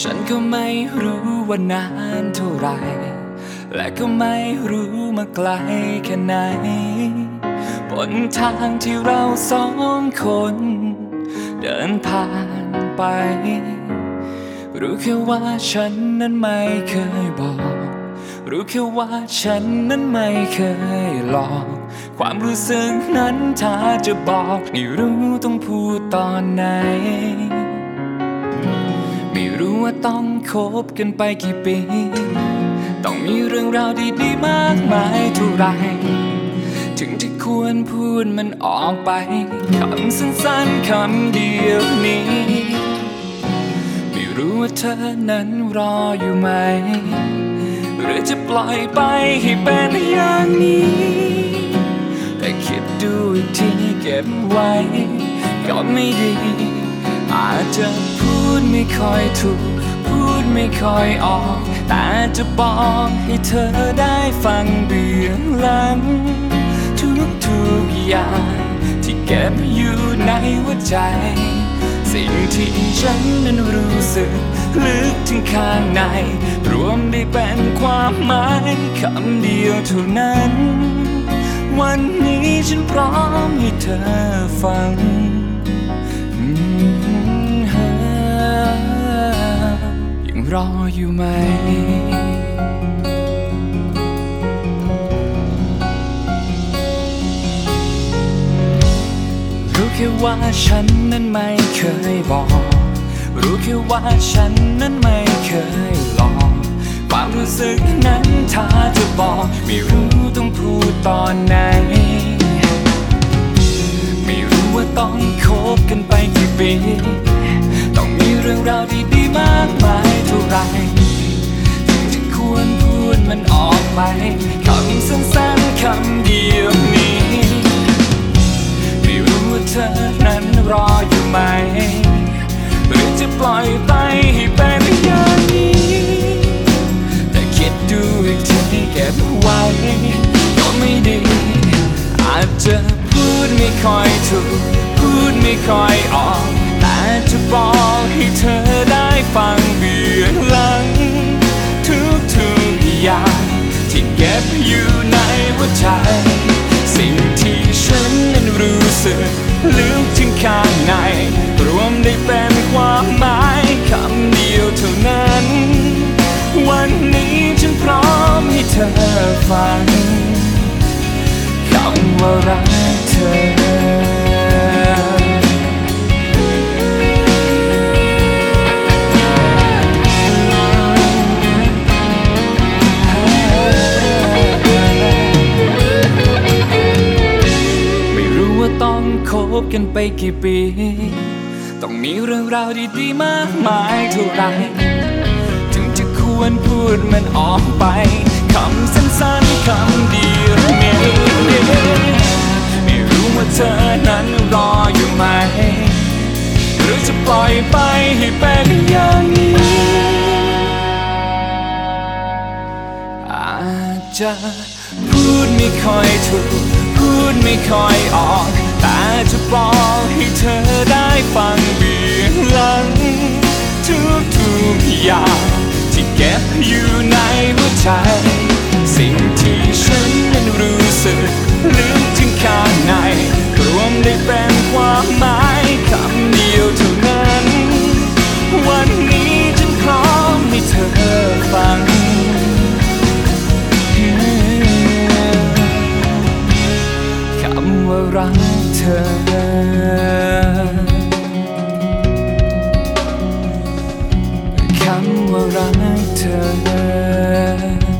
ฉันก็ไม่รู้ว่านานเท่าไร และก็ไม่รู้มาไกลแค่ไหน บนทางที่เราสองคน เดินผ่านไป รู้แค่ว่าฉันนั้นไม่เคยบอก รู้แค่ว่าฉันนั้นไม่เคยหลอก ความรู้สึกนั้นถ้าจะบอกไม่รู้ต้องพูดตอนไหน ว่าต้องคบกันไปกี่ปี ต้องมีเรื่องราวดีๆมากมายเท่าไร ถึงจะควรพูดมันออกไปคำสั้นๆคำเดียวนี้ ไม่รู้ว่าเธอนั้นรออยู่ไหม หรือจะปล่อยไปให้เป็นอย่างนี้ แต่คิดดูอีกทีเก็บไว้ ก็ไม่ดี อาจจะ ดไม่ค่อยถูก พูดไม่ค่อยออก แต่จะบอกให้เธอได้ฟังเบื้องหลัง ทุกๆอย่างที่เก็บอยู่ในหัวใจ สิ่งที่ฉันนั้นรู้สึก ลึกถึงข้างใน รวมได้เป็นความหมายคำเดียวเท่านั้น วันนี้ฉันพร้อมให้เธอฟัง รออยู่ไหม รู้แค่ว่าฉันนั้นไม่เคยบอก รู้แค่ว่าฉันนั้นไม่เคยหลอกความรู้สึกนั้นถ้าจะบอก ไม่รู้ต้องพูดตอนไหน ไม่รู้ว่าต้องคบกันไปกี่ปี ต้องมีเรื่องราวดีๆมาก ไรถึงจะควรพูดมันออกไปคำสั้นๆคำเดียวนี้ ไม่รู้ว่าเธอนั้นรออยู่ไหม หรือจะปล่อยไปให้เป็นอย่างนี้ แต่คิดดูอีกทีเก็บไว้ ก็ไม่ดี อาจจะพูดไม่ค่อยถูก พูดไม่ค่อยออก แต่จะบอกให้เธอได้ ฟังเบื้องหลัง ทุกๆอย่าง ที่เก็บอยู่ในหัวใจ สิ่งที่ฉันนั้นรู้สึกลึกถึงข้างใน รวมได้เป็นความหมายคำเดียวเท่านั้น วันนี้ฉันพร้อมให้เธอฟังคำว่ารักเธอ บกันไปกี่ปี ต้องมีเรื่องราวดีๆมากมายเท่าไรถึงจะควรพูดมันออกไป คำสั้นๆคำเดียวนี้ไม่รู้ว่าเธอนั้นรออยู่ไหม หรือจะปล่อยไปให้เป็นอย่างนี้อาจจะพูดไม่ค่อยถูก พูดไม่ค่อยออก บอกให้เธอได้ฟังเบื้องหลัง ทุกๆอย่างที่เก็บอยู่ในหัวใจ สิ่งที่ฉันนั้นรู้สึกลึกถึงข้างในรวมได้เป็นความหมายคำเดียวเท่านั้น วันนี้ฉันพร้อมให้เธอำว่ารักเธอเลย